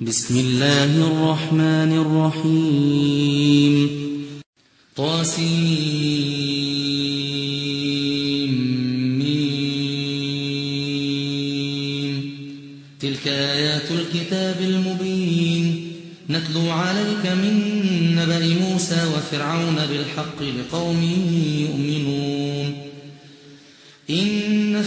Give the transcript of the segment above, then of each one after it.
بسم الله الرحمن الرحيم. طاسيم. تلك آيات الكتاب المبين. نتلو عليك من نبأ موسى وفرعون بالحق لقوم يؤمنون.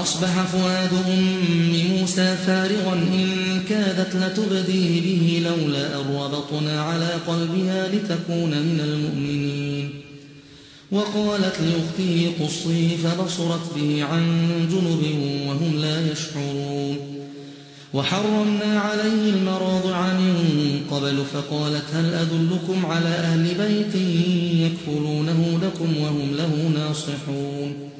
وأصبح فؤاد أم موسى فارغا إن كادت لتبدي به لولا أن ربطنا على قلبها لتكون من المؤمنين. وقالت لأخته قصيه فبصرت به عن جنب وهم لا يشعرون. وحرمنا عليه المراضع من قبل فقالت هل أدلكم على أهل بيت يكفلونه لكم وهم له ناصحون.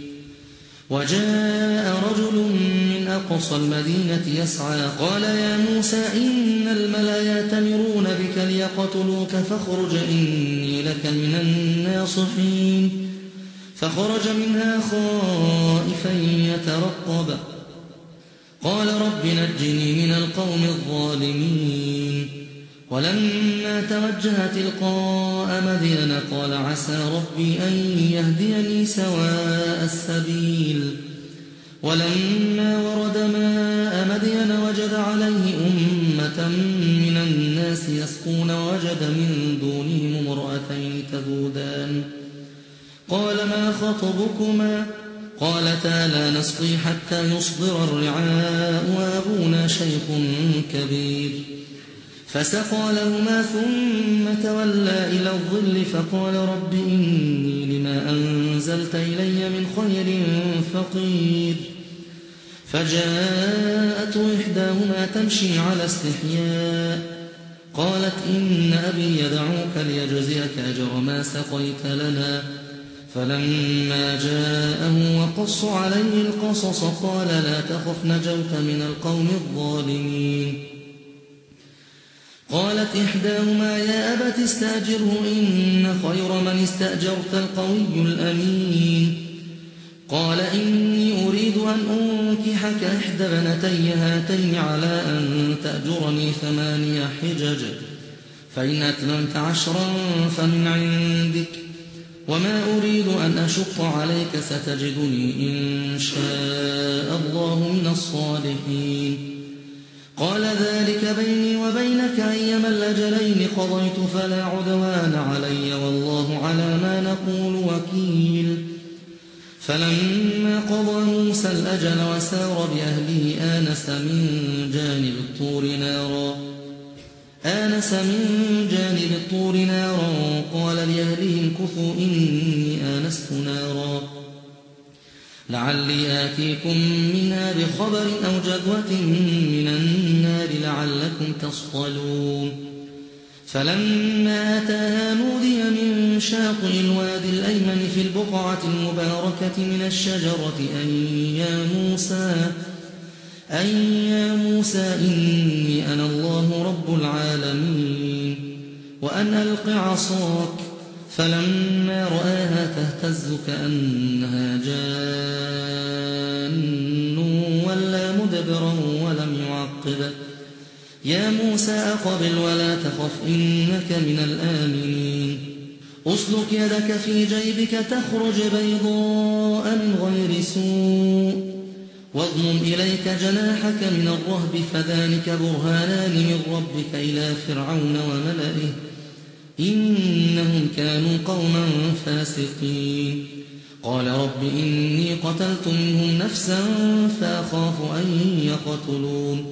وجاء رجل من أقصى المدينة يسعى قال يا موسى إن الملا ياتمرون بك ليقتلوك فاخرج إني لك من الناصحين. فخرج منها خائفا يترقب. قال رب نجني من القوم الظالمين. ولما توجه تلقاء مدين قال عسى ربي أن يهديني سواء السبيل. ولما ورد ماء مدين وجد عليه أمة من الناس يسقون وجد من دونهم امرأتين تذودان. قال ما خطبكما؟ قالتا لا نسقي حتى يصدر الرعاء وأبونا شيخ كبير. فسقى لهما ثم تولى إلى الظل فقال رب إني لما أنزلت إلي من خير فقير. فجاءت إحداهما تمشي على استحياء قالت إن أبي يدعوك ليجزيك أجر ما سقيت لنا. فلما جاءه وقص عليه القصص قال لا تخف نجوت من القوم الظالمين. قالت إحداهما يا أبت استأجره إن خير من استأجرت القوي الأمين. قال إني أريد أن أنكحك إحدى بنتي هاتين على أن تأجرني ثماني حجج فإن أتممت عشرا فمن عندك. وما أريد أن أشق عليك ستجدني إن شاء الله من الصالحين. قال ذلك بيني وبينك أيما الأجلين قضيت فلا عدوان علي والله على ما نقول وكيل. فلما قضى موسى الأجل وسار بأهله آنس من جانب الطور نارا. آنس من جانب الطور نارا. قال لأهلهم كثوا إني آنست نارا. لعلي آتيكم منها بخبر أو جذوة من النار لعلكم تصطلون. فلما أتاها نودي من شاطئ الوادي الأيمن في البقعة المباركة من الشجرة أن يا موسى أن يا موسى إني أنا الله رب العالمين وأن ألق عصاك. فلما رآها تهتز كأنها جان ولا مدبرا ولم يعقب. يا موسى أقبل ولا تخف إنك من الآمنين. أسلك يدك في جيبك تخرج بيضاء غير سوء. واضمم إليك جناحك من الرهب فذلك برهانان من ربك إلى فرعون وملئه. إنهم كانوا قوما فاسقين. قال رب إني قتلت منهم نفسا فأخاف أن يقتلون.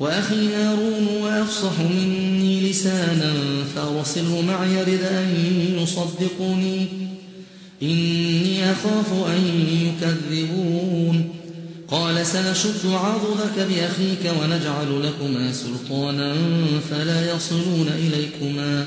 وأخي هارون وأفصح مني لسانا فأرسله معي رد أن يصدقني إني أخاف أن يكذبون. قال سنشد عضدك بأخيك ونجعل لكما سلطانا فلا يصلون إليكما.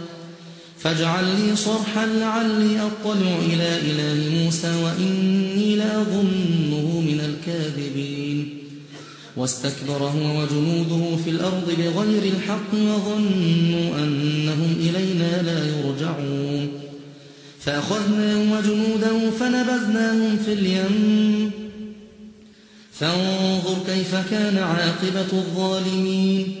فاجعل لي صرحا لعلي أطلع إلى إله موسى وإني لأظنه من الكاذبين. واستكبر هو وجنوده في الأرض بغير الحق وظنوا أنهم إلينا لا يرجعون. فأخذناهم وجنوده فنبذناهم في اليم. فانظر كيف كان عاقبة الظالمين.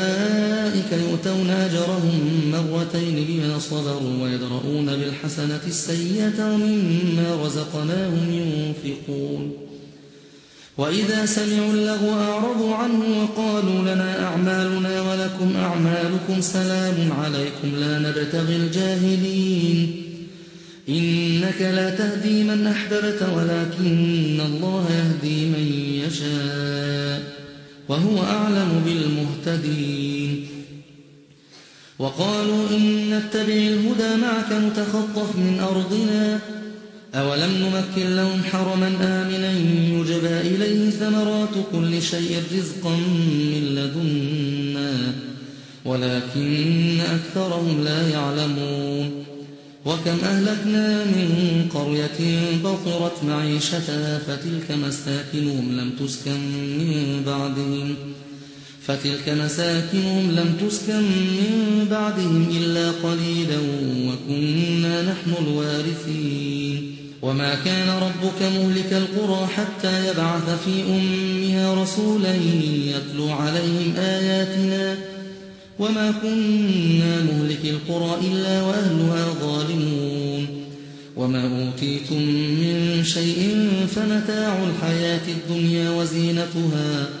يؤتون أجرهم مرتين بما صبروا ويدرؤون بالحسنة السيئة ومما رزقناهم ينفقون. وإذا سمعوا اللغو أعرضوا عنه وقالوا لنا أعمالنا ولكم أعمالكم سلام عليكم لا نبتغي الجاهلين. إنك لا تهدي من أحببت ولكن الله يهدي من يشاء وهو أعلم بالمهتدين. وقالوا إن نتبع الهدى معك نتخطف من أرضنا أولم نمكن لهم حرما آمنا يجبى إليه ثمرات كل شيء رزقا من لدنا ولكن أكثرهم لا يعلمون. وكم أهلكنا من قرية بطرت معيشتها فتلك مساكنهم لم تسكن من بعدهم. فتلك مساكنهم لم تسكن من بعدهم إلا قليلا وكنا نحن الوارثين. وما كان ربك مهلك القرى حتى يبعث في أمها رسولا يتلو عليهم آياتنا. وما كنا مهلك القرى إلا وأهلها ظالمون. وما أوتيتم من شيء فمتاع الحياة الدنيا وزينتها.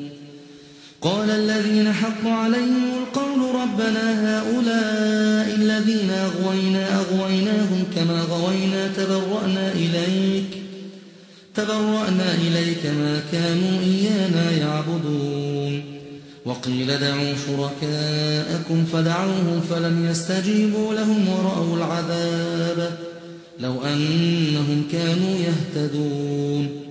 قال الذين حق عليهم القول ربنا هؤلاء الذين أغوينا أغويناهم كما غوينا تبرأنا إليك تبرأنا إليك ما كانوا إيانا يعبدون. وقيل دعوا شركاءكم فدعوهم فلم يستجيبوا لهم ورأوا العذاب لو أنهم كانوا يهتدون.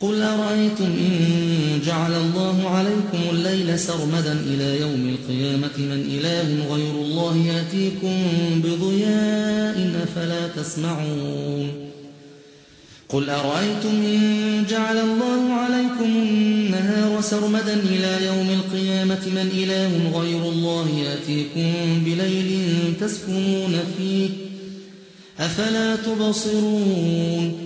قل أرأيتم إن جعل الله عليكم الليل سرمدا إلى يوم القيامة من إله غير الله يأتيكم بضياء أفلا تسمعون قل أرأيتم إن جعل الله عليكم النهار سرمدا إلى يوم القيامة من إله غير الله يأتيكم بليل تسكنون فيه أفلا تبصرون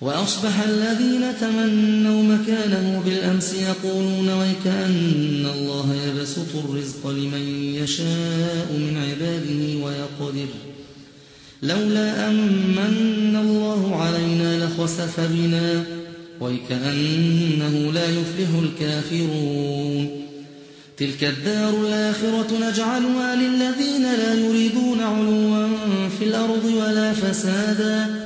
وأصبح الذين تمنوا مكانه بالأمس يقولون ويكأن الله يبسط الرزق لمن يشاء من عباده ويقدر. لولا أمن الله علينا لخسف بنا ويكأنه لا يفلح الكافرون. تلك الدار الآخرة نجعلها للذين لا يريدون علوا في الأرض ولا فسادا.